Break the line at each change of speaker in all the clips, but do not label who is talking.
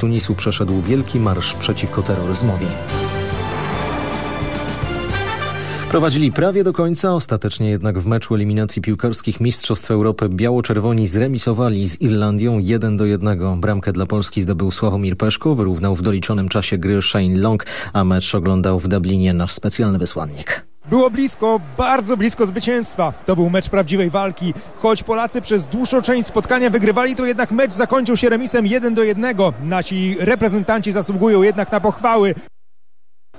Tunisu przeszedł wielki marsz przeciwko terroryzmowi. Prowadzili prawie do końca, ostatecznie jednak w meczu eliminacji piłkarskich Mistrzostw Europy biało-czerwoni zremisowali z Irlandią 1 do 1. Bramkę dla Polski zdobył Sławomir Peszko, wyrównał w doliczonym czasie gry Shane Long, a mecz oglądał w Dublinie nasz specjalny wysłannik.
Było blisko, bardzo blisko zwycięstwa. To był mecz prawdziwej walki. Choć Polacy przez dłuższą część spotkania wygrywali, to jednak mecz zakończył się remisem 1 do 1. Nasi reprezentanci zasługują jednak na pochwały.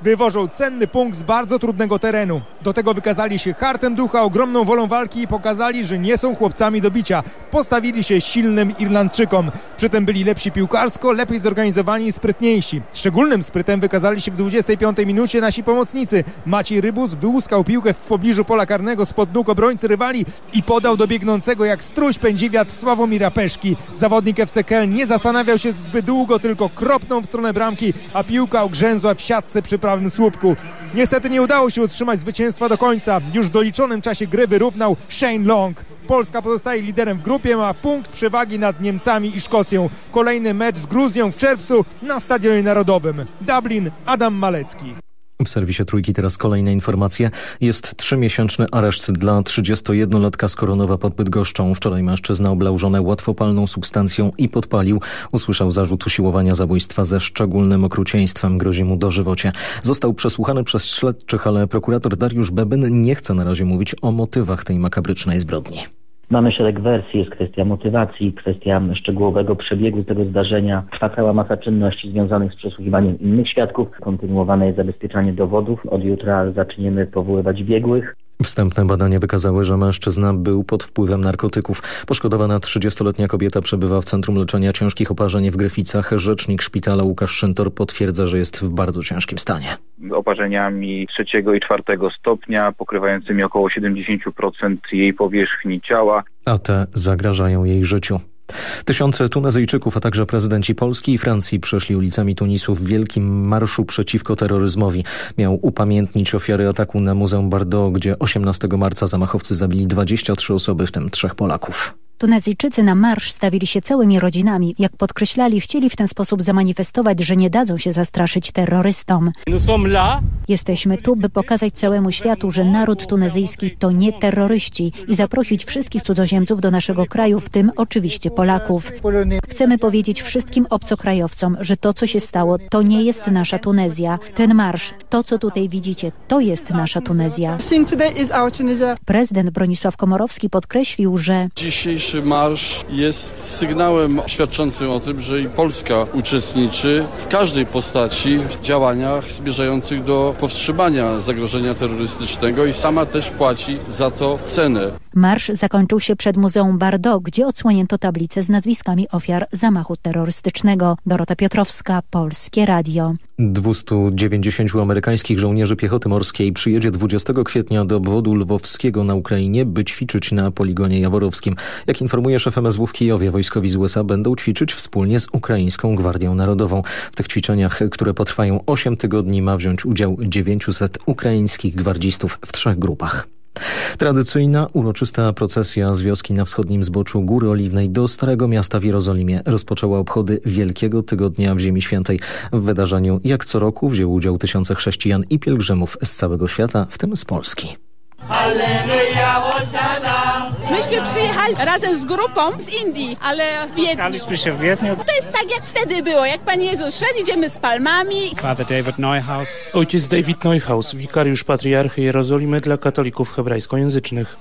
Wywożą cenny punkt z bardzo trudnego terenu. Do tego wykazali się hartem ducha, ogromną wolą walki i pokazali, że nie są chłopcami do bicia. Postawili się silnym Irlandczykom. Przy tym byli lepsi piłkarsko, lepiej zorganizowani i sprytniejsi. Szczególnym sprytem wykazali się w 25 minucie nasi pomocnicy. Maciej Rybus wyłuskał piłkę w pobliżu pola karnego spod nóg obrońcy rywali i podał do biegnącego jak struś pędziwiat Sławomira Peszki. Zawodnik FC Keln nie zastanawiał się zbyt długo, tylko kropnął w stronę bramki, a piłka ugrzęzła w siatce przy prawym słupku. Niestety nie udało się utrzymać zwycięstwa do końca. Już w doliczonym czasie gry wyrównał Shane Long. Polska pozostaje liderem w grupie, ma punkt przewagi nad Niemcami i Szkocją. Kolejny mecz z Gruzją w czerwcu na Stadionie Narodowym. Dublin, Adam Malecki.
W serwisie Trójki teraz kolejne informacje. Jest trzymiesięczny areszt dla 31-latka z Koronowa pod Bydgoszczą. Wczoraj mężczyzna oblał żonę łatwopalną substancją i podpalił. Usłyszał zarzut usiłowania zabójstwa ze szczególnym okrucieństwem. Grozi mu dożywocie. Został przesłuchany przez śledczych, ale prokurator Dariusz Bebyn nie chce na razie mówić o motywach tej makabrycznej zbrodni.
Mamy szereg wersji, jest kwestia motywacji, kwestia szczegółowego przebiegu tego zdarzenia. Trwa cała masa czynności związanych z przesłuchiwaniem innych świadków. Kontynuowane jest zabezpieczanie dowodów. Od jutra zaczniemy powoływać biegłych.
Wstępne badania wykazały, że mężczyzna był pod wpływem narkotyków. Poszkodowana 30-letnia kobieta przebywa w Centrum Leczenia Ciężkich Oparzeń w Gryficach. Rzecznik szpitala Łukasz Szyntor potwierdza, że jest w bardzo ciężkim stanie.
Oparzeniami trzeciego i czwartego stopnia, pokrywającymi około 70% jej powierzchni ciała.
A te zagrażają jej życiu. Tysiące Tunezyjczyków, a także prezydenci Polski i Francji przeszli ulicami Tunisu w wielkim marszu przeciwko terroryzmowi. Miał upamiętnić ofiary ataku na Muzeum Bardo, gdzie 18 marca zamachowcy zabili 23 osoby, w tym trzech Polaków.
Tunezyjczycy na marsz stawili się całymi rodzinami. Jak podkreślali, chcieli w ten sposób zamanifestować, że nie dadzą się zastraszyć terrorystom. Jesteśmy tu, by pokazać całemu światu, że naród tunezyjski to nie terroryści i zaprosić wszystkich cudzoziemców do naszego kraju, w tym oczywiście Polaków. Chcemy powiedzieć wszystkim obcokrajowcom, że to, co się stało, to nie jest nasza Tunezja. Ten marsz, to, co tutaj widzicie, to jest nasza Tunezja. Prezydent Bronisław Komorowski podkreślił, że
Dzisiejszy marsz jest sygnałem świadczącym o tym, że i Polska uczestniczy w każdej postaci w działaniach zmierzających do powstrzymania zagrożenia terrorystycznego i sama też płaci za to cenę.
Marsz zakończył się przed Muzeum Bardo, gdzie odsłonięto tablicę z nazwiskami ofiar zamachu terrorystycznego. Dorota Piotrowska, Polskie Radio.
290 amerykańskich żołnierzy piechoty morskiej przyjedzie 20 kwietnia do obwodu lwowskiego na Ukrainie, by ćwiczyć na poligonie jaworowskim. Jak informuje szef MSW w Kijowie, wojskowi z USA będą ćwiczyć wspólnie z Ukraińską Gwardią Narodową. W tych ćwiczeniach, które potrwają 8 tygodni, ma wziąć udział 900 ukraińskich gwardzistów w trzech grupach. Tradycyjna, uroczysta procesja z wioski na wschodnim zboczu Góry Oliwnej do Starego Miasta w Jerozolimie rozpoczęła obchody Wielkiego Tygodnia w Ziemi Świętej. W wydarzeniu jak co roku wzięły udział tysiące chrześcijan i pielgrzymów z całego świata, w tym z Polski.
Myśmy przyjechali razem z grupą z Indii, ale w Wiedniu.
Spotkaliśmy się w Wiedniu.
To jest tak jak wtedy było, jak Pan Jezus szedł, idziemy z palmami.
Father David Neuhaus.
Ojciec David Neuhaus, wikariusz patriarchy Jerozolimy dla katolików hebrajskojęzycznych.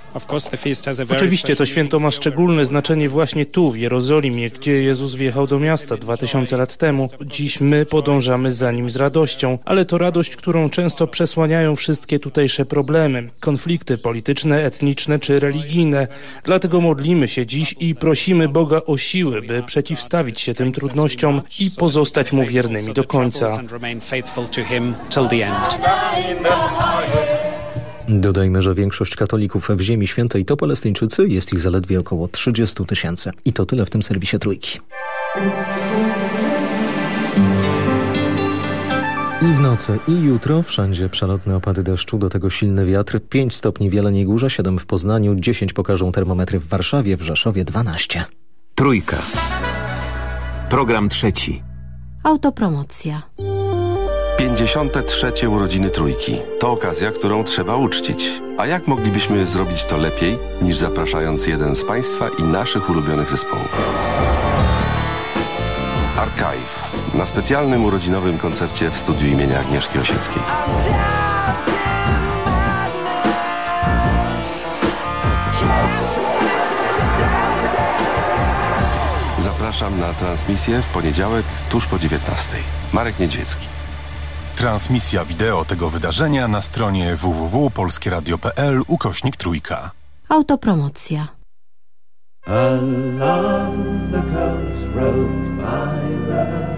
Oczywiście to święto ma szczególne znaczenie właśnie tu, w Jerozolimie, gdzie Jezus wjechał do miasta 2000 lat temu. Dziś my podążamy za Nim z radością, ale to radość, którą często przesłaniają wszystkie tutejsze problemy, konflikty polityczne, etniczne czy religijne. Dlatego modlimy się dziś i prosimy Boga o siły, by przeciwstawić się tym trudnościom i pozostać Mu wiernymi do końca.
Dodajmy, że większość katolików w Ziemi Świętej to Palestyńczycy, jest ich zaledwie około 30 tysięcy. I to tyle w tym serwisie Trójki. I w nocy, i jutro wszędzie przelotne opady deszczu, do tego silny wiatr, 5 stopni w Jeleniej Górze, 7 w Poznaniu, 10 pokażą termometry w Warszawie, w Rzeszowie 12.
Trójka. Program trzeci.
Autopromocja.
53. urodziny trójki. To okazja, którą trzeba uczcić. A jak moglibyśmy zrobić to lepiej, niż zapraszając jeden z Państwa i naszych ulubionych zespołów? Archive na specjalnym urodzinowym koncercie w studiu imienia Agnieszki Osieckiej. Zapraszam na transmisję w poniedziałek tuż po 19. Marek Niedźwiecki.
Transmisja wideo tego wydarzenia na stronie www.polskieradio.pl ukośnik trójka.
Autopromocja. Along the coast road by the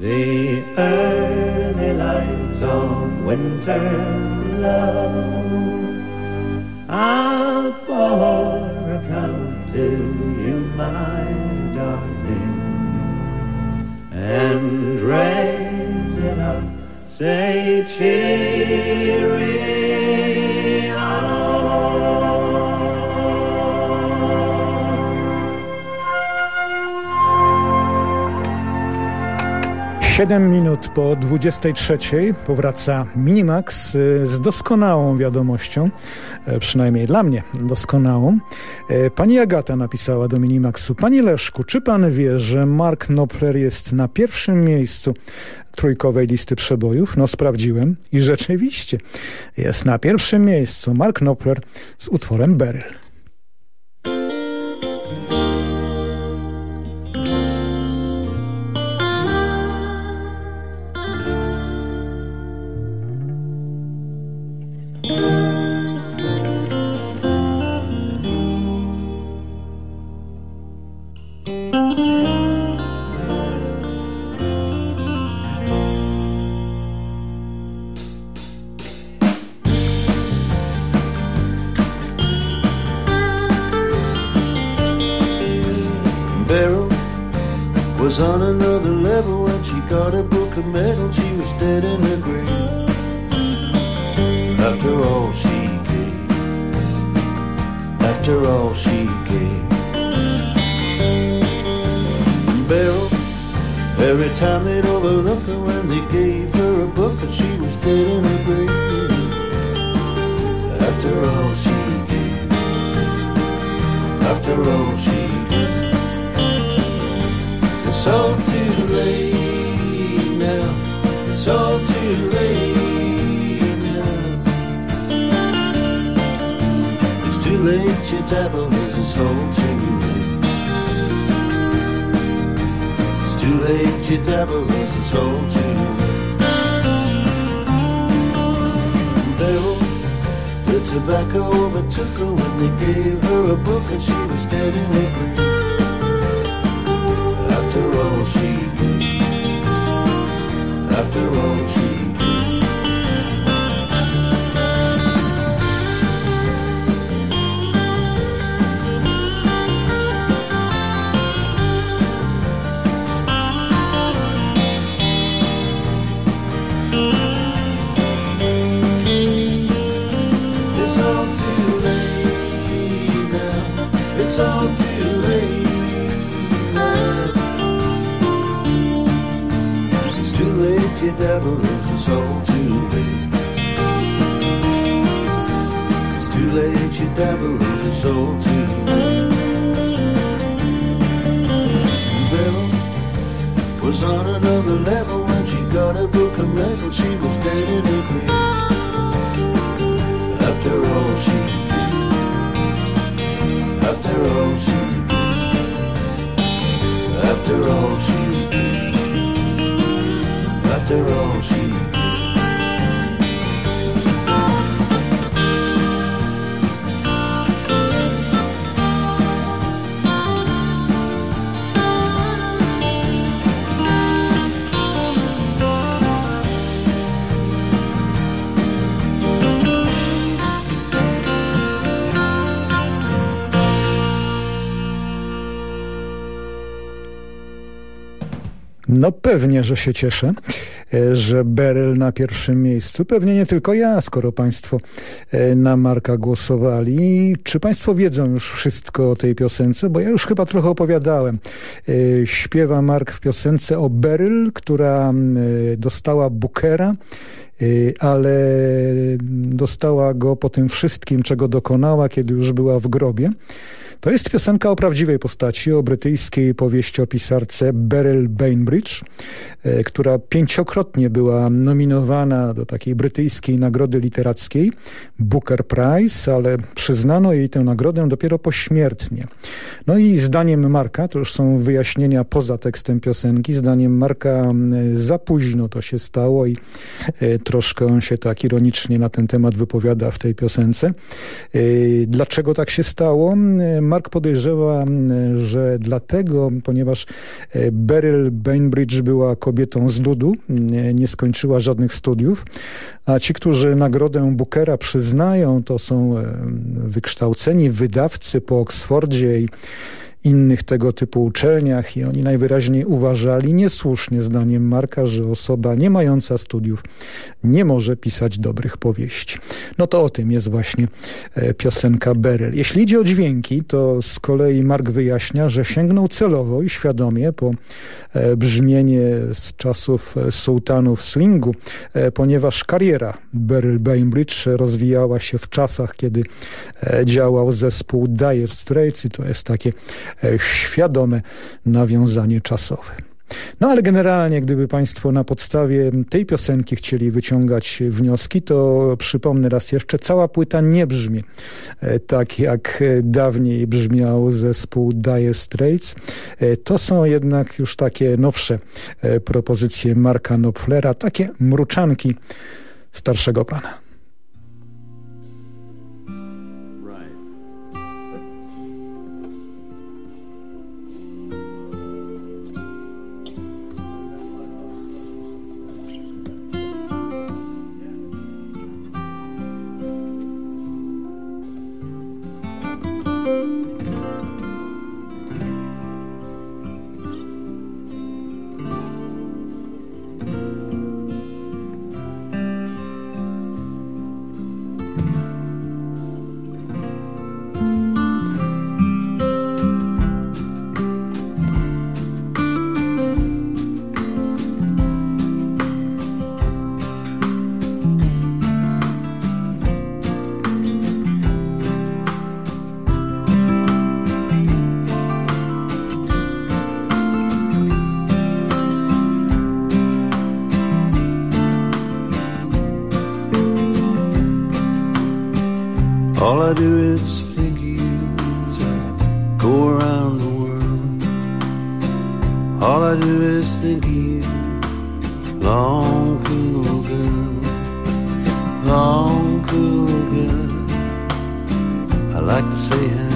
The early lights of winter glow. I'll pour a cup to you, my darling, and raise it up. Say cheerio.
7 minut po 23 powraca Minimax y, z doskonałą wiadomością, e, przynajmniej dla mnie doskonałą. E, pani Agata napisała do Minimaxu, Panie Leszku, czy Pan wie, że Mark Knopfler jest na pierwszym miejscu trójkowej listy przebojów? No sprawdziłem i rzeczywiście jest na pierwszym miejscu Mark Knopfler z utworem Beryl.
Every time they'd overlook her when they gave her a book and she was dead in her grave. After all she gave, after all she gave, it's all too late now. It's all too late now. It's too late, your devil is all too late. It's your devil it's all too. Devil, the tobacco overtook her when they gave her a book and she was dead in her grave soul too. Devil was on another level when she got a book of metal. She was dead in her. After all she did, after all she did, after all she did, after all she
No pewnie, że się cieszę, e, że Beryl na pierwszym miejscu. Pewnie nie tylko ja, skoro Państwo e, na Marka głosowali. Czy Państwo wiedzą już wszystko o tej piosence? Bo ja już chyba trochę opowiadałem. E, śpiewa Mark w piosence o Beryl, która dostała Bookera ale dostała go po tym wszystkim, czego dokonała, kiedy już była w grobie. To jest piosenka o prawdziwej postaci, o brytyjskiej powieściopisarce Beryl Bainbridge, e, która pięciokrotnie była nominowana do takiej brytyjskiej nagrody literackiej Booker Prize, ale przyznano jej tę nagrodę dopiero pośmiertnie. No i zdaniem Marka, to już są wyjaśnienia poza tekstem piosenki, zdaniem Marka za późno to się stało i troszkę on się tak ironicznie na ten temat wypowiada w tej piosence. E, dlaczego tak się stało? Mark podejrzewa, że dlatego, ponieważ e, Beryl Bainbridge była kobietą z ludu, nie skończyła żadnych studiów, a ci, którzy nagrodę Bookera przyznają, to są wykształceni wydawcy po Oksfordzie i innych tego typu uczelniach i oni najwyraźniej uważali niesłusznie zdaniem Marka, że osoba nie mająca studiów nie może pisać dobrych powieści. No to o tym jest właśnie e, piosenka Beryl. Jeśli idzie o dźwięki, to z kolei Mark wyjaśnia, że sięgnął celowo i świadomie po e, brzmienie z czasów e, sułtanów swingu, ponieważ kariera Beryl Bainbridge rozwijała się w czasach, kiedy działał zespół Dire Straits i to jest takie świadome nawiązanie czasowe. No ale generalnie, gdyby Państwo na podstawie tej piosenki chcieli wyciągać wnioski, to przypomnę raz jeszcze, cała płyta nie brzmi e, tak, jak dawniej brzmiał zespół Dire Straits. E, to są jednak już takie nowsze propozycje Marka Knopflera, takie mruczanki starszego pana.
like to see him.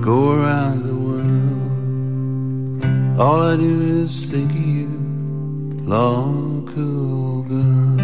Go around the world. All I do is think of you, long cool girl.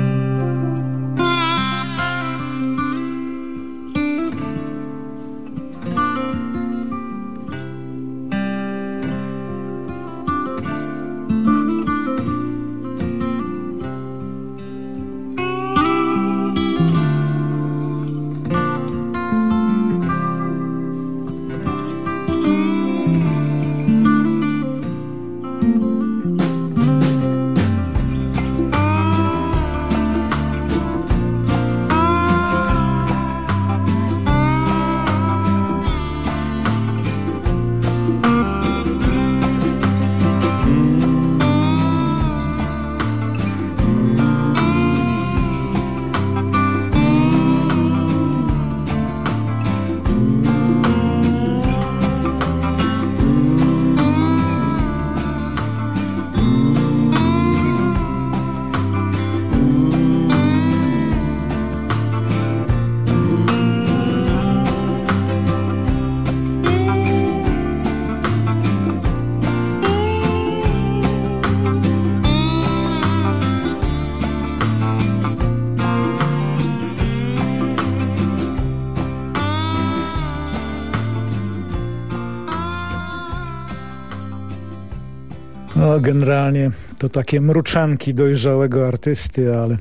Generalnie to takie mruczanki dojrzałego artysty, ale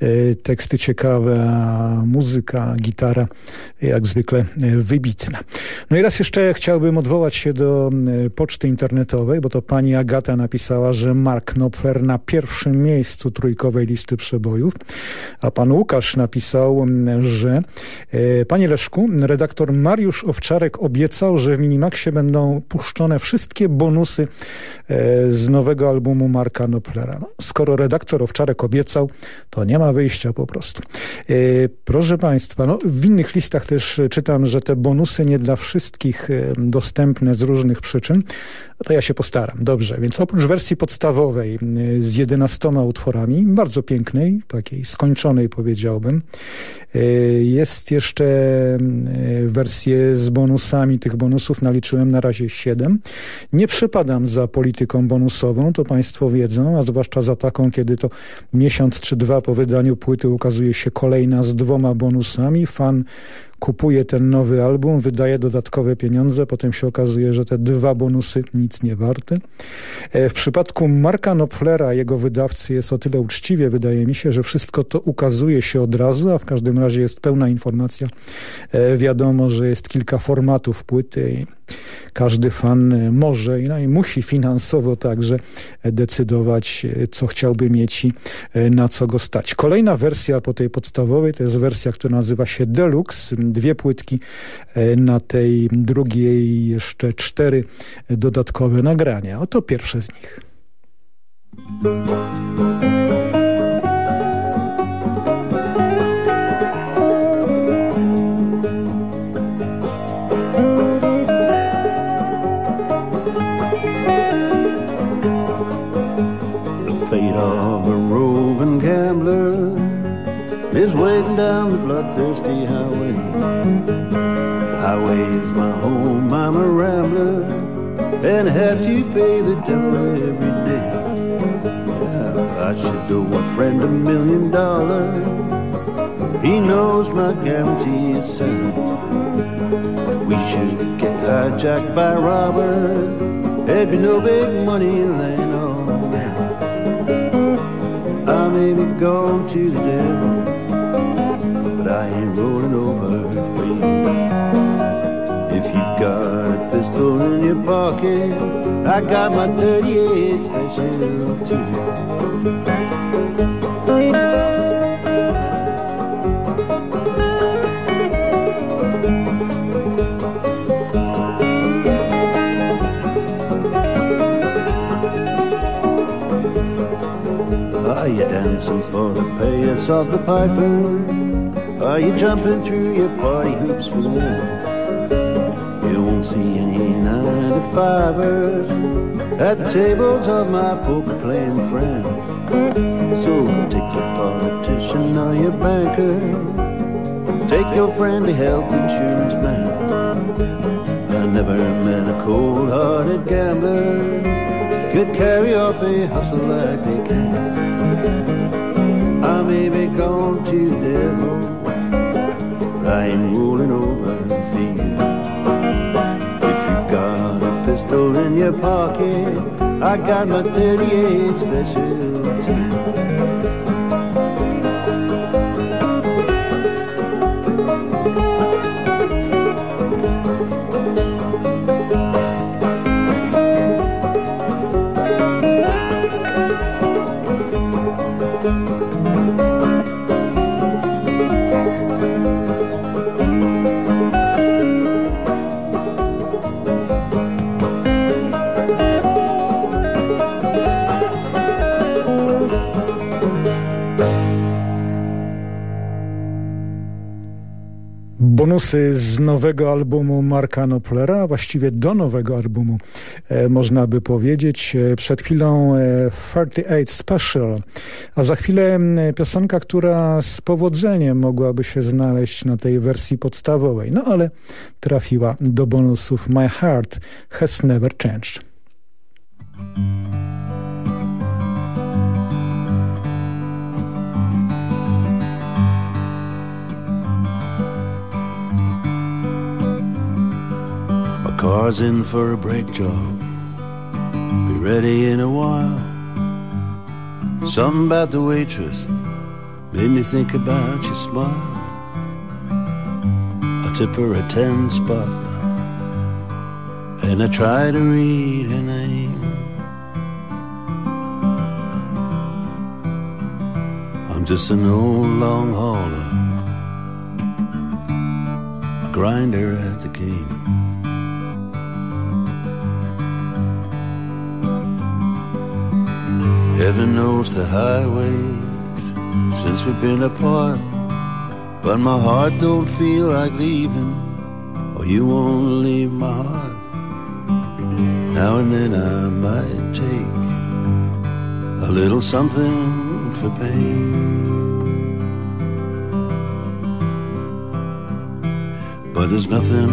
e, teksty ciekawe, a muzyka, gitara jak zwykle e, wybitna. No i raz jeszcze chciałbym odwołać się do e, poczty internetowej, bo to pani Agata napisała, że Mark Knopfler na pierwszym miejscu trójkowej listy przebojów, a pan Łukasz napisał, że panie Leszku, redaktor Mariusz Owczarek obiecał, że w Minimaxie będą puszczone wszystkie bonusy z nowego albumu Marka Knopflera. No, skoro redaktor Owczarek obiecał, to nie ma wyjścia po prostu. Proszę państwa, no, w innych listach też czytam, że te bonusy nie dla wszystkich dostępne z różnych przyczyn. To ja się postaram. Dobrze, więc oprócz wersji podstawowej z 11 utworami, bardzo pięknej, takiej skończonej powiedziałbym, jest jeszcze wersje z bonusami. Tych bonusów naliczyłem na razie 7. Nie przypadam za polityką bonusową, to Państwo wiedzą, a zwłaszcza za taką, kiedy to miesiąc czy dwa po wydaniu płyty ukazuje się kolejna z dwoma bonusami. Fan kupuje ten nowy album, wydaje dodatkowe pieniądze, potem się okazuje, że te dwa bonusy nic nie warte. W przypadku Marka Knopflera, jego wydawcy, jest o tyle uczciwie, wydaje mi się, że wszystko to ukazuje się od razu, a w każdym razie jest pełna informacja. Wiadomo, że jest kilka formatów płyty każdy fan może no i musi finansowo także decydować, co chciałby mieć i na co go stać. Kolejna wersja po tej podstawowej to jest wersja, która nazywa się Deluxe. Dwie płytki na tej drugiej jeszcze cztery dodatkowe nagrania. Oto pierwsze z nich.
Down the bloodthirsty highway. The highway is my home, I'm a rambler, and have to pay the devil every day. Yeah, I should owe a friend a million dollars. He knows my guarantee is. If we should get hijacked by robbers, there'd be no big money laying on ground. I may be going to the devil I ain't rolling over for you. If you've got a pistol in your pocket, I got my 38 special too. Are you dancing for the payas of the piper? Are you jumping through your party hoops for them? You won't see any 95ers at the tables of my poker playing friends. So take your politician or your banker, take your friendly health insurance plan. I never met a cold hearted gambler could carry off a hustle like they can. I may be gone to the devil, I ain't rolling over for you. If you've got a pistol in your pocket, I got my 38 special too.
Z nowego albumu Marka Noplera, właściwie do nowego albumu e, można by powiedzieć. E, przed chwilą e, 38 Special, a za chwilę piosenka, która z powodzeniem mogłaby się znaleźć na tej wersji podstawowej, no ale trafiła do bonusów My Heart Has Never Changed.
Car's in for a brake job. Be ready in a while. Something about the waitress made me think about your smile. I tip her a ten spot and I try to read her name. I'm just an old long hauler, a grinder at the game. Heaven knows the highways since we've been apart. But my heart don't feel like leaving, or you won't leave my heart. Now and then I might take a little something for pain. But there's nothing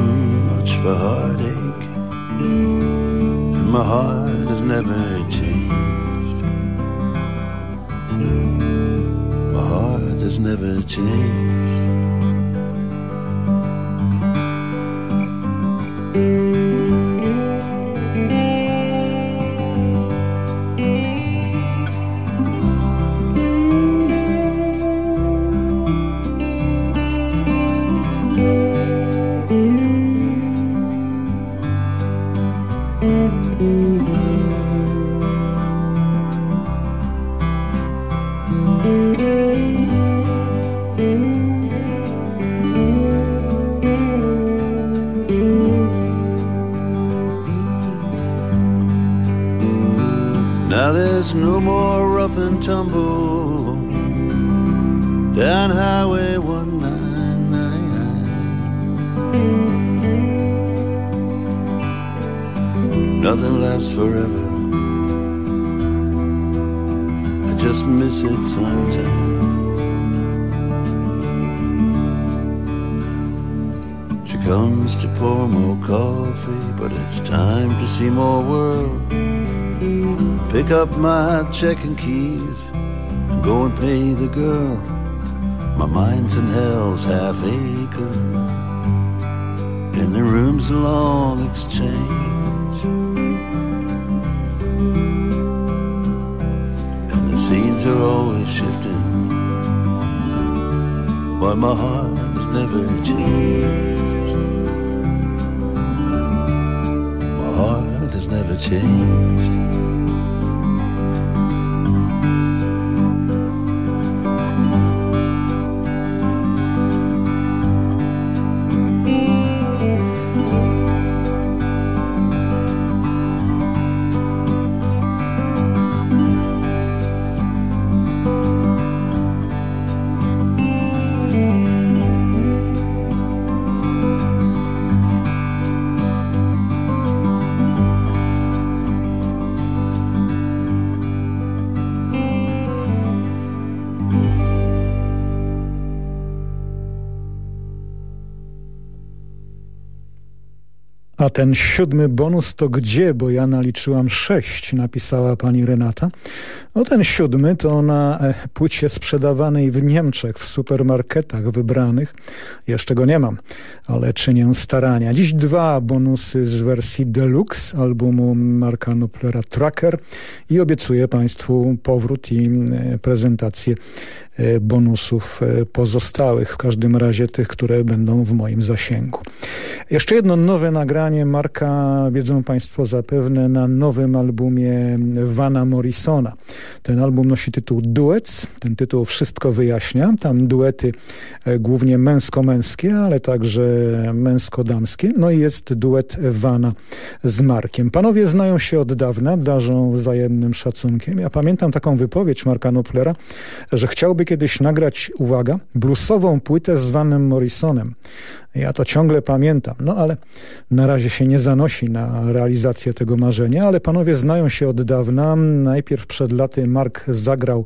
much for heartache, and my heart has never changed. Has never changed. There's no more rough and tumble down Highway 199. Nothing lasts forever. I just miss it sometimes. She comes to pour more coffee, but it's time to see more world up my check and keys and go and pay the girl. My mind's in hell's half acre, and the room's a long exchange. And the scenes are always shifting, but my heart has never changed. My heart has never changed.
A ten siódmy bonus to gdzie? Bo ja naliczyłam sześć, napisała pani Renata. No ten siódmy to na e, płycie sprzedawanej w Niemczech, w supermarketach wybranych. Jeszcze go nie mam, ale czynię starania. Dziś dwa bonusy z wersji deluxe albumu Marka Noplera Tracker i obiecuję Państwu powrót i e, prezentację bonusów e, pozostałych, w każdym razie tych, które będą w moim zasięgu. Jeszcze jedno nowe nagranie Marka, wiedzą Państwo zapewne, na nowym albumie Vana Morrisona. Ten album nosi tytuł Duets, ten tytuł wszystko wyjaśnia. Tam duety e, głównie męsko-męskie, ale także męsko-damskie. No i jest duet Vana z Markiem. Panowie znają się od dawna, darzą wzajemnym szacunkiem. Ja pamiętam taką wypowiedź Marka Noplera, że chciałby kiedyś nagrać, uwaga, bluesową płytę z Vanem Morrisonem. Ja to ciągle pamiętam, no ale na razie się nie zanosi na realizację tego marzenia, ale panowie znają się od dawna. Najpierw przed laty Mark zagrał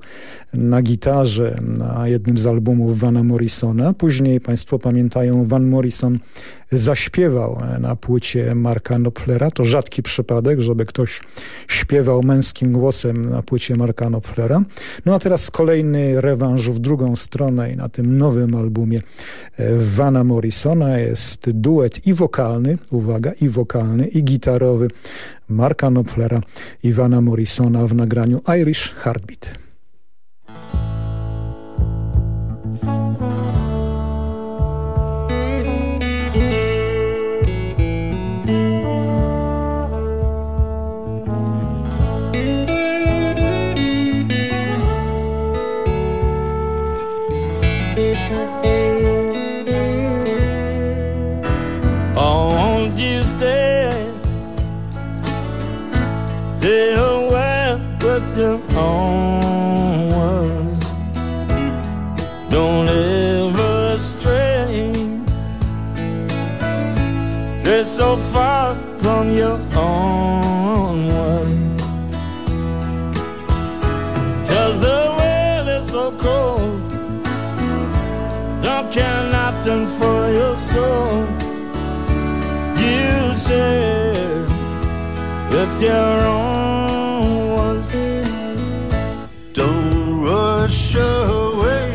na gitarze na jednym z albumów Vana Morrisona. Później państwo pamiętają, Van Morrison zaśpiewał na płycie Marka Knopflera. To rzadki przypadek, żeby ktoś śpiewał męskim głosem na płycie Marka Knopflera. No a teraz kolejny rewanż w drugą stronę i na tym nowym albumie Vana Morrisona jest duet i wokalny, uwaga, i wokalny, i gitarowy Marka Knopflera i Vana Morrisona w nagraniu Irish Heartbeat.
Your own. Ones. Don't rush away,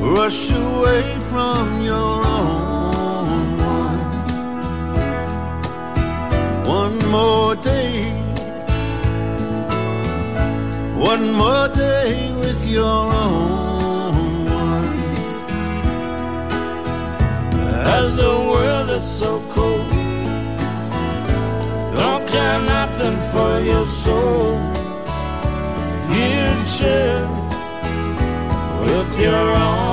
rush away from your own ones. One more day, one more day with your own ones.
As the for your soul. You'd share with your own.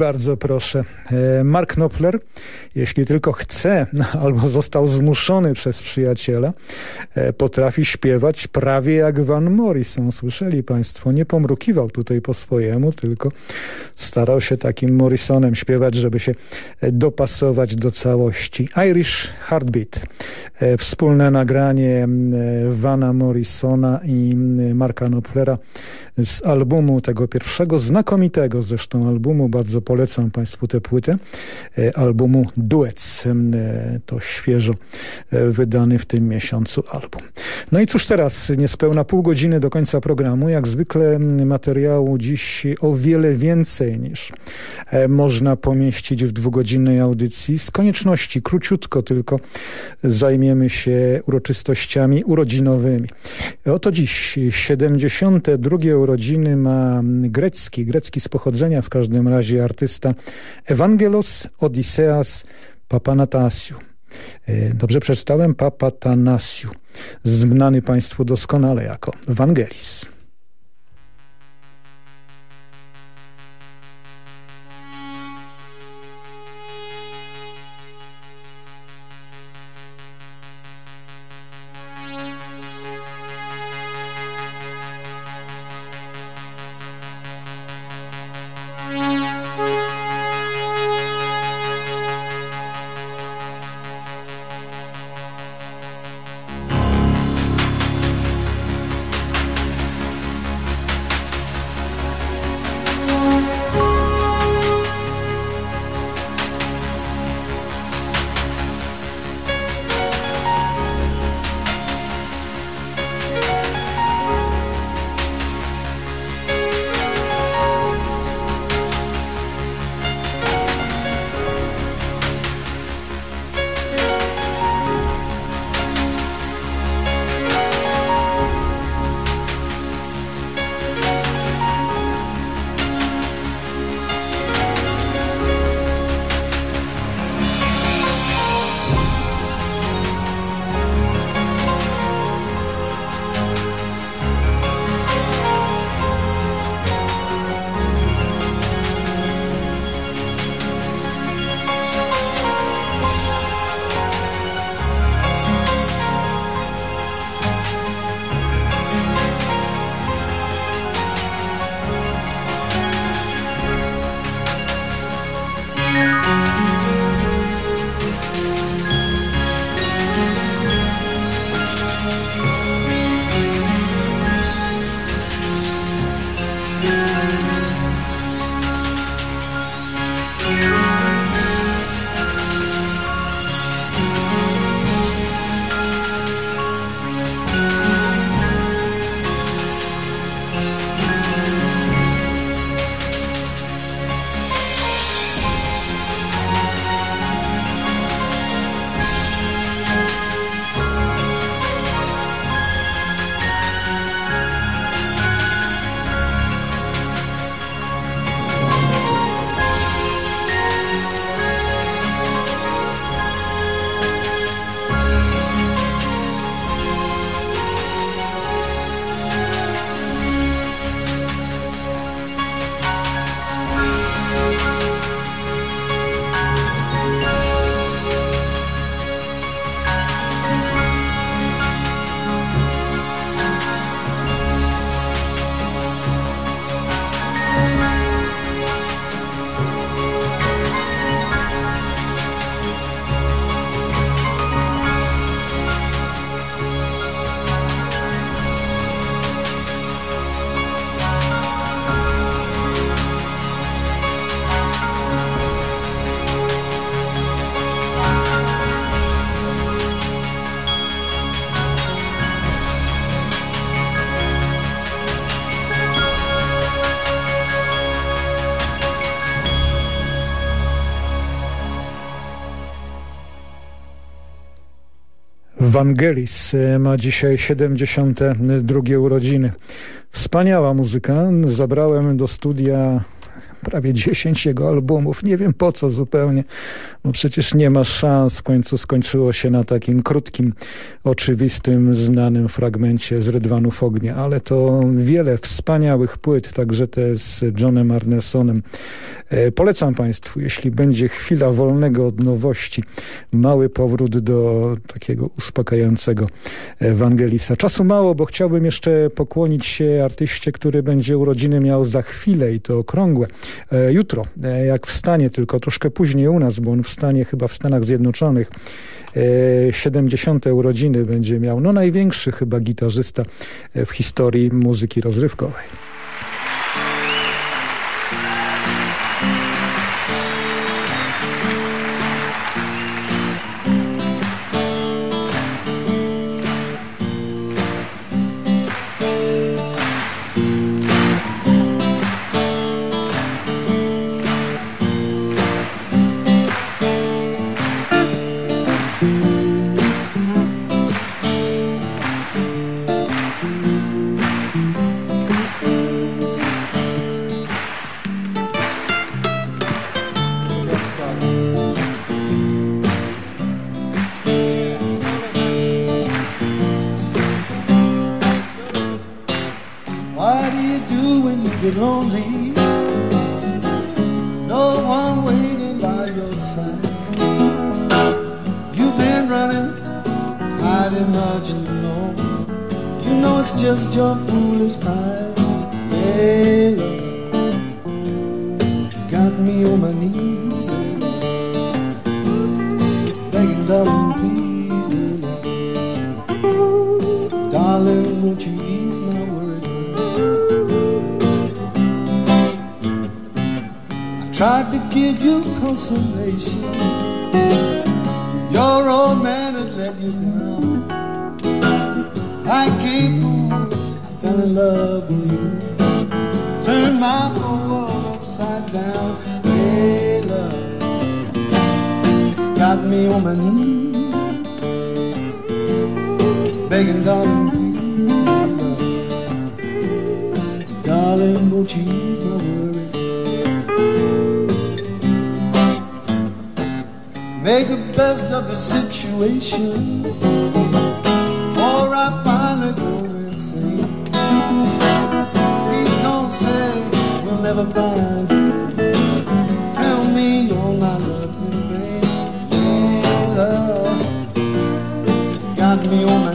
Bardzo proszę. E, Mark Knopfler, jeśli tylko chce, albo został zmuszony przez przyjaciela, e, potrafi śpiewać prawie jak Van Morrison. Słyszeli Państwo, nie pomrukiwał tutaj po swojemu, tylko starał się takim Morrisonem śpiewać, żeby się e, dopasować do całości. Irish Heartbeat. Wspólne nagranie Vana Morrisona i Marka Knopflera z albumu tego pierwszego, znakomitego zresztą albumu, bardzo polecam Państwu tę płytę, e, albumu Duets. E, to świeżo e, wydany w tym miesiącu album. No i cóż teraz, niespełna pół godziny do końca programu, jak zwykle materiału dziś o wiele więcej niż można pomieścić w dwugodzinnej audycji. Z konieczności, króciutko tylko zajmiemy się uroczystościami urodzinowymi. Oto dziś 72 urodziny ma grecki, grecki z pochodzenia w każdym razie artysta Evangelos Odiseas Papanatasiu. E, dobrze przeczytałem? Papatanasiu. Znany Państwu doskonale jako Evangelis. Vangelis e, ma dzisiaj 72 urodziny. Wspaniała muzyka. Zabrałem do studia
prawie 10 jego albumów. Nie wiem po co zupełnie, bo przecież nie ma szans. W końcu skończyło się na takim krótkim, oczywistym, znanym fragmencie z Rydwanów Ognia, ale to wiele wspaniałych płyt, także te z Johnem Arnesonem. E, polecam Państwu, jeśli będzie chwila wolnego od nowości, mały powrót do takiego uspokajającego Ewangelisa. Czasu mało, bo chciałbym jeszcze pokłonić się artyście, który będzie urodziny miał za chwilę i to okrągłe. E, jutro, e, jak wstanie, tylko troszkę później u nas, bo on wstanie chyba w Stanach Zjednoczonych. 70. urodziny będzie miał, no największy chyba gitarzysta w historii muzyki rozrywkowej.
ni una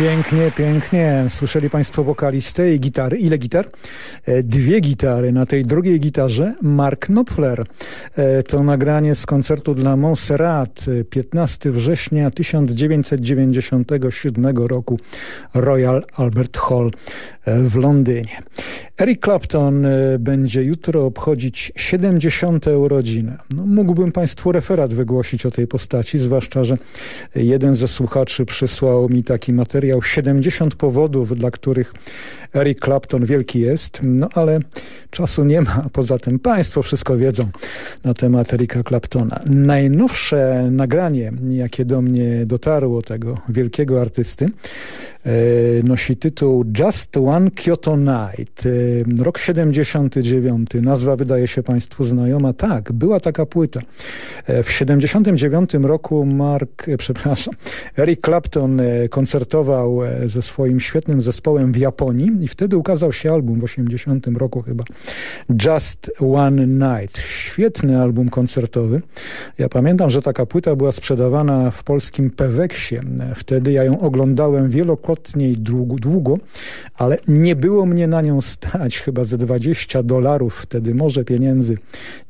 Pięknie, pięknie. Słyszeli Państwo wokalistę i gitary. Ile gitar? E, dwie gitary. Na tej drugiej gitarze Mark Knopfler. E, to nagranie z koncertu dla Montserrat 15 września 1997 roku Royal Albert Hall e, w Londynie. Eric Clapton będzie jutro obchodzić 70. urodziny. No, mógłbym Państwu referat wygłosić o tej postaci, zwłaszcza, że jeden ze słuchaczy przysłał mi taki materiał materiał 70 powodów, dla których Eric Clapton wielki jest, no ale czasu nie ma. Poza tym Państwo wszystko wiedzą na temat Erika Claptona. Najnowsze nagranie, jakie do mnie dotarło tego wielkiego artysty, e, nosi tytuł Just One Kyoto Night. E, rok 79. Nazwa wydaje się Państwu znajoma. Tak, była taka płyta. E, w 79 roku Mark, przepraszam, Eric Clapton koncertował ze swoim świetnym zespołem w Japonii i wtedy ukazał się album w 80 roku chyba Just One Night. Świetny album koncertowy. Ja pamiętam, że taka płyta była sprzedawana w polskim Peweksie. Wtedy ja ją oglądałem wielokrotnie i długo, długo, ale nie było mnie na nią stać. Chyba ze 20 dolarów wtedy, może pieniędzy.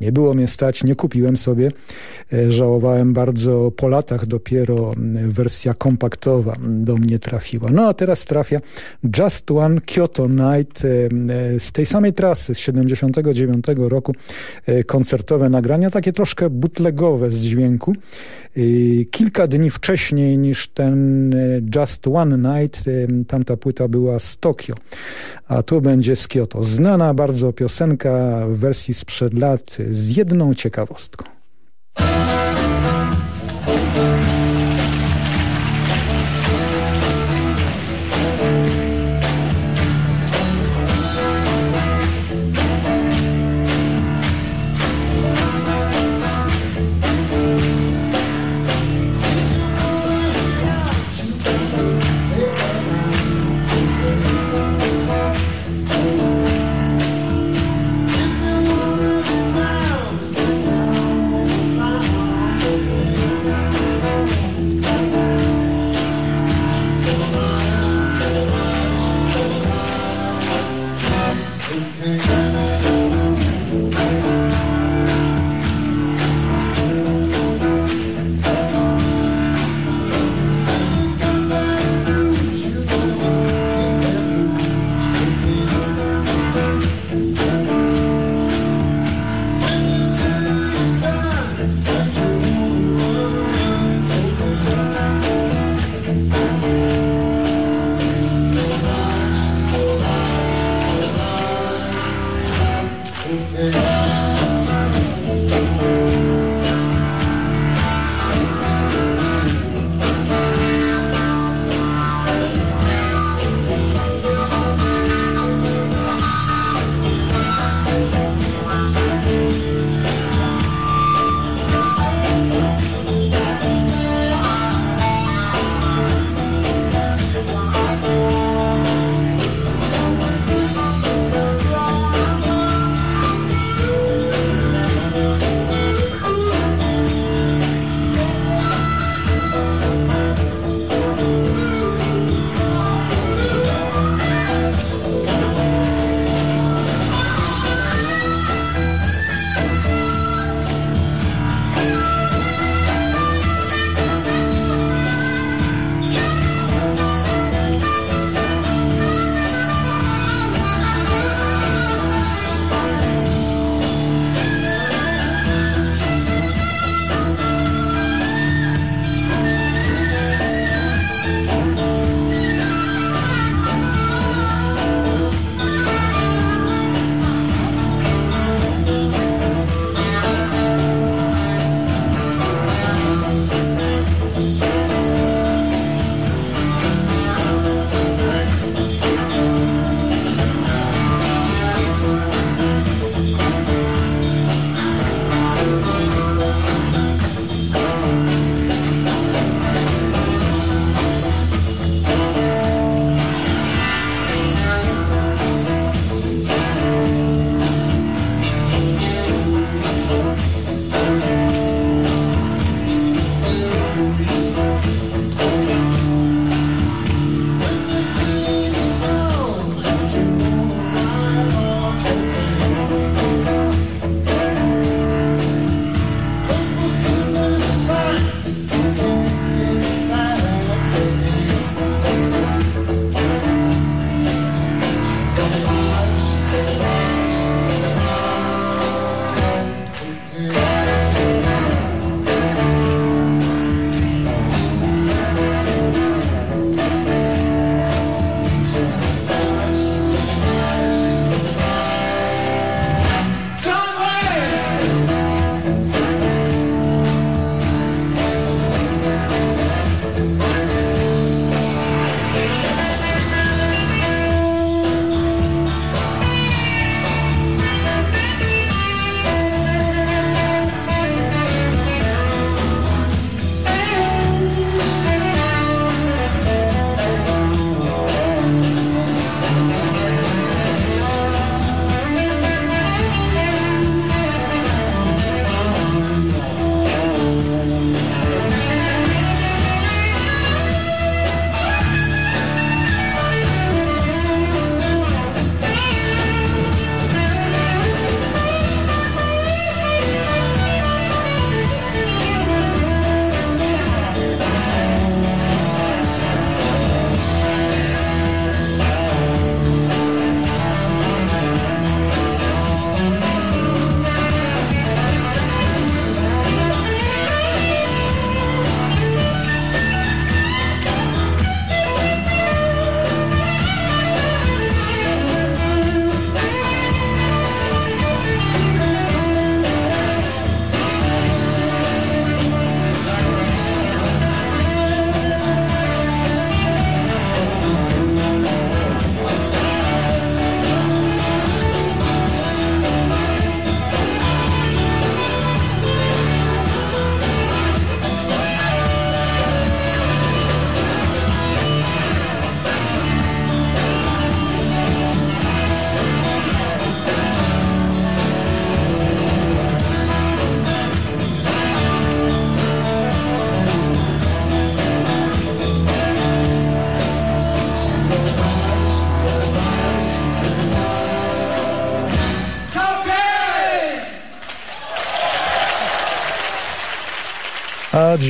Nie było mnie stać, nie kupiłem sobie. E, żałowałem bardzo po latach dopiero wersja kompaktowa do mnie trafiła. No a teraz trafia Just One Kyoto Night e, z tej samej trasy z 79 roku e, koncertowe nagrania, takie troszkę bootlegowe z dźwięku. Kilka dni wcześniej niż ten Just One Night tamta płyta była z Tokio, a tu będzie z Kyoto. Znana bardzo piosenka w wersji sprzed lat z jedną ciekawostką.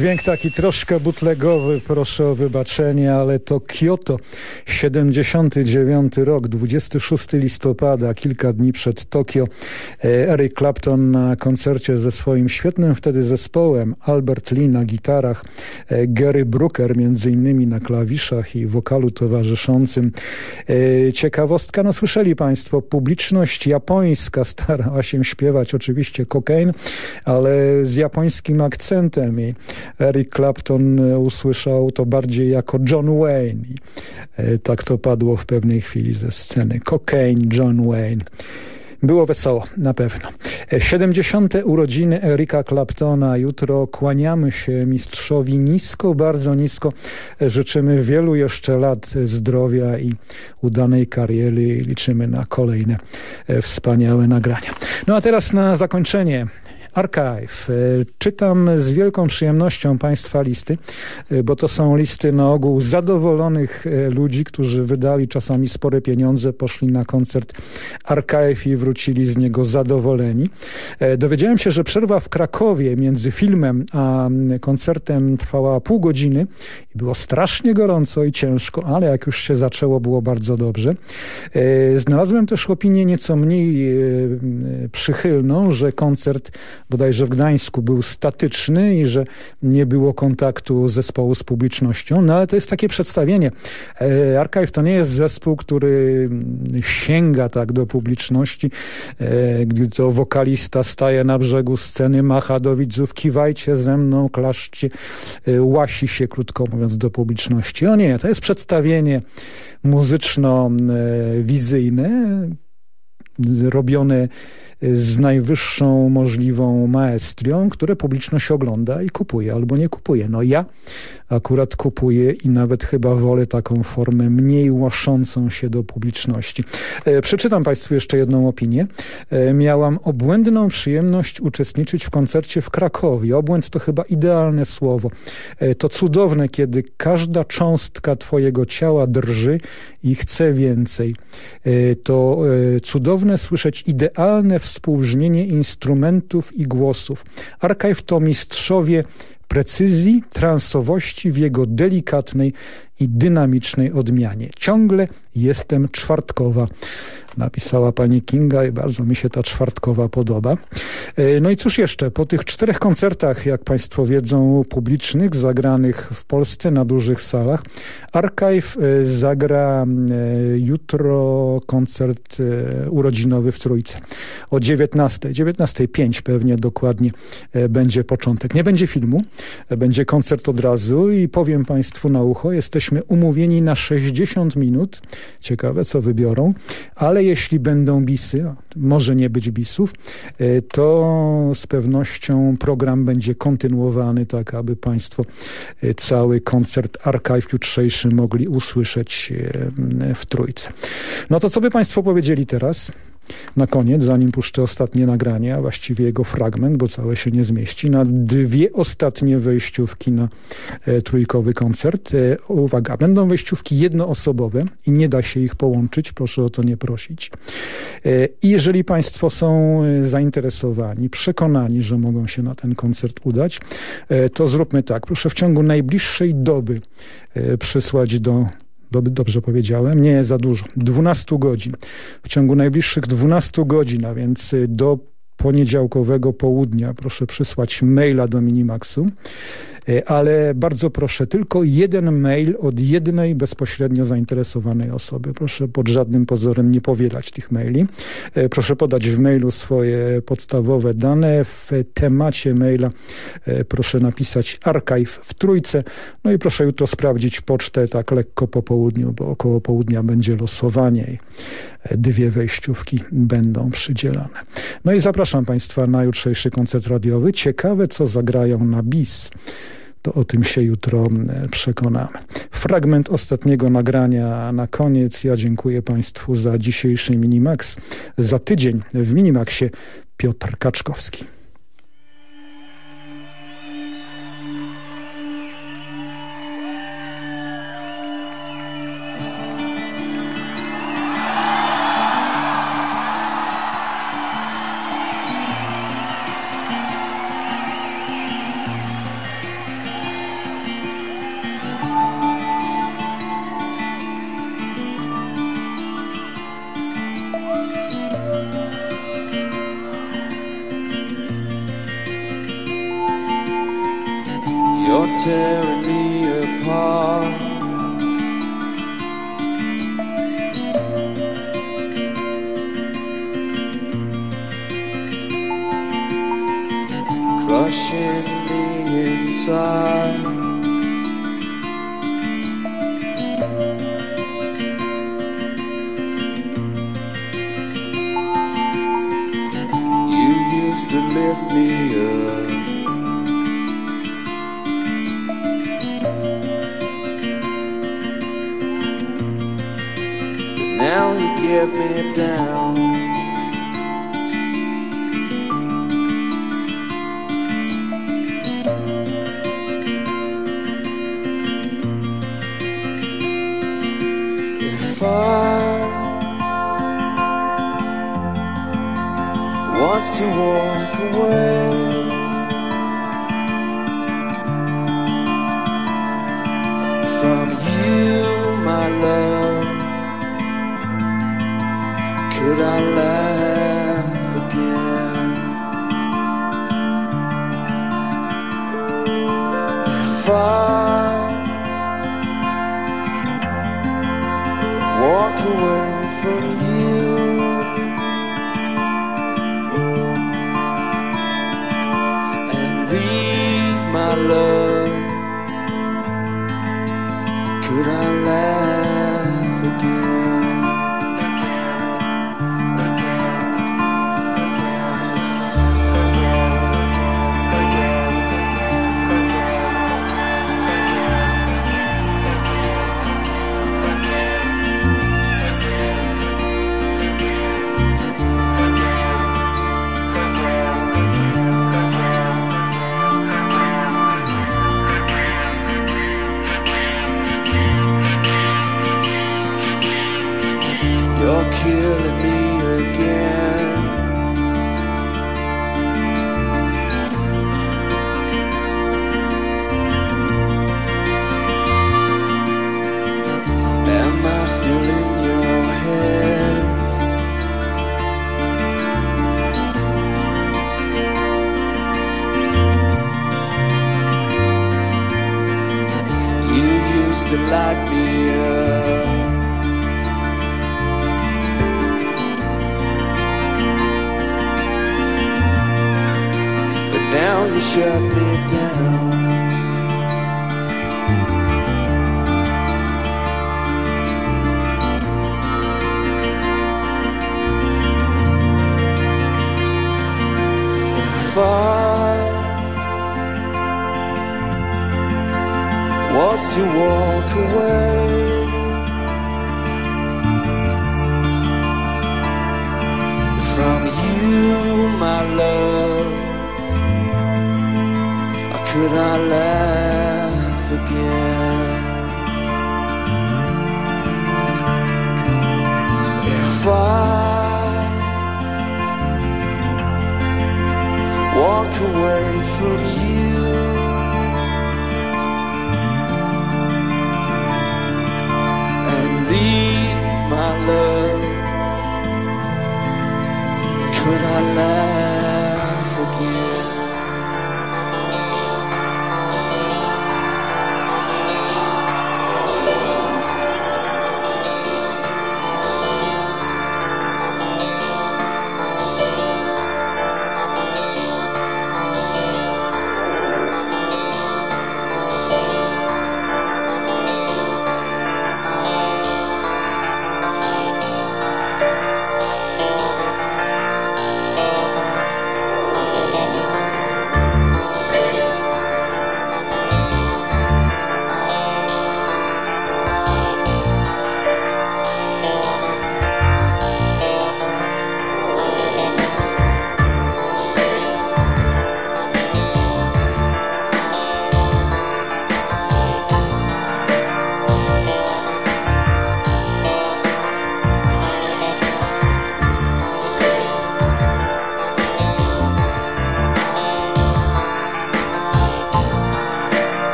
Dźwięk taki troszkę butlegowy, proszę o wybaczenie, ale to Kyoto, 79 rok, 26 listopada, kilka dni przed Tokio. E, Eric Clapton na koncercie ze swoim świetnym wtedy zespołem, Albert Lee na gitarach, e, Gary Brooker między innymi na klawiszach i wokalu towarzyszącym. E, ciekawostka, no słyszeli Państwo, publiczność japońska starała się śpiewać oczywiście kokain, ale z japońskim akcentem i Eric Clapton usłyszał to bardziej jako John Wayne. I tak to padło w pewnej chwili ze sceny. Cocaine, John Wayne. Było wesoło, na pewno. 70. urodziny Erika Claptona. Jutro kłaniamy się mistrzowi nisko, bardzo nisko. Życzymy wielu jeszcze lat zdrowia i udanej kariery. Liczymy na kolejne wspaniałe nagrania. No a teraz na zakończenie Archive. E, czytam z wielką przyjemnością Państwa listy, e, bo to są listy na ogół zadowolonych e, ludzi, którzy wydali czasami spore pieniądze, poszli na koncert Archive i wrócili z niego zadowoleni. Dowiedziałem się, że przerwa w Krakowie między filmem a koncertem trwała pół godziny i było strasznie gorąco i ciężko, ale jak już się zaczęło, było bardzo dobrze. Znalazłem też opinię nieco mniej przychylną, że koncert bodajże w Gdańsku był statyczny i że nie było kontaktu zespołu z publicznością. No ale to jest takie przedstawienie. E, Archive to nie jest zespół, który sięga tak do publiczności, e, gdy to wokalista staje na brzegu sceny, macha do widzów, kiwajcie ze mną, klaszczcie, e, łasi się, krótko mówiąc, do publiczności. O nie, to jest przedstawienie muzyczno-wizyjne, robione z najwyższą możliwą maestrią, które publiczność ogląda i kupuje albo nie kupuje. No ja akurat kupuję i nawet chyba wolę taką formę mniej łaszącą się do publiczności. E, przeczytam Państwu jeszcze jedną opinię. E, miałam obłędną przyjemność uczestniczyć w koncercie w Krakowie. Obłęd to chyba idealne słowo. E, to cudowne, kiedy każda cząstka Twojego ciała drży i chce więcej. To cudowne słyszeć idealne współbrzmienie instrumentów i głosów. Archive to mistrzowie precyzji, transowości w jego delikatnej i dynamicznej odmianie. Ciągle jestem czwartkowa, napisała pani Kinga i bardzo mi się ta czwartkowa podoba. E, no i cóż jeszcze, po tych czterech koncertach, jak państwo wiedzą, publicznych, zagranych w Polsce na dużych salach, Archive e, zagra e, jutro koncert urodzinowy w Trójce o 19, 19.05 pewnie dokładnie będzie początek. Nie będzie filmu, będzie koncert od razu i powiem państwu na ucho, jesteśmy umówieni na 60 minut. Ciekawe, co wybiorą. Ale jeśli będą bisy, może nie być bisów, e, to z pewnością program będzie kontynuowany, tak aby Państwo e, cały koncert Archive jutrzejszy mogli usłyszeć e, w Trójce. No to co by Państwo powiedzieli teraz? Na koniec, zanim puszczę ostatnie nagranie, a właściwie jego fragment, bo całe się nie zmieści, na dwie ostatnie wejściówki na e, trójkowy koncert. E, uwaga, będą wejściówki jednoosobowe i nie da się ich połączyć, proszę o to nie prosić. E, I jeżeli Państwo są e, zainteresowani, przekonani, że mogą się na ten koncert udać, e, to zróbmy tak. Proszę w ciągu najbliższej doby e, przysłać do dobrze powiedziałem, nie za dużo, 12 godzin. W ciągu najbliższych 12 godzin, a więc y, do poniedziałkowego południa proszę przysłać maila do Minimaxu ale bardzo proszę, tylko jeden mail od jednej bezpośrednio zainteresowanej osoby. Proszę pod żadnym pozorem nie powielać tych maili. E, proszę podać w mailu swoje podstawowe dane. W temacie maila e, proszę napisać archive w trójce. No i proszę jutro sprawdzić pocztę tak lekko po południu, bo około południa będzie losowanie dwie wejściówki będą przydzielane. No i zapraszam Państwa na jutrzejszy koncert radiowy. Ciekawe, co zagrają na bis to o tym się jutro e, przekonamy. Fragment ostatniego nagrania na koniec. Ja dziękuję Państwu za dzisiejszy Minimax. Za tydzień w Minimaxie Piotr Kaczkowski.
You're tearing me apart. Crushing me inside. get me down. If I was to walk away.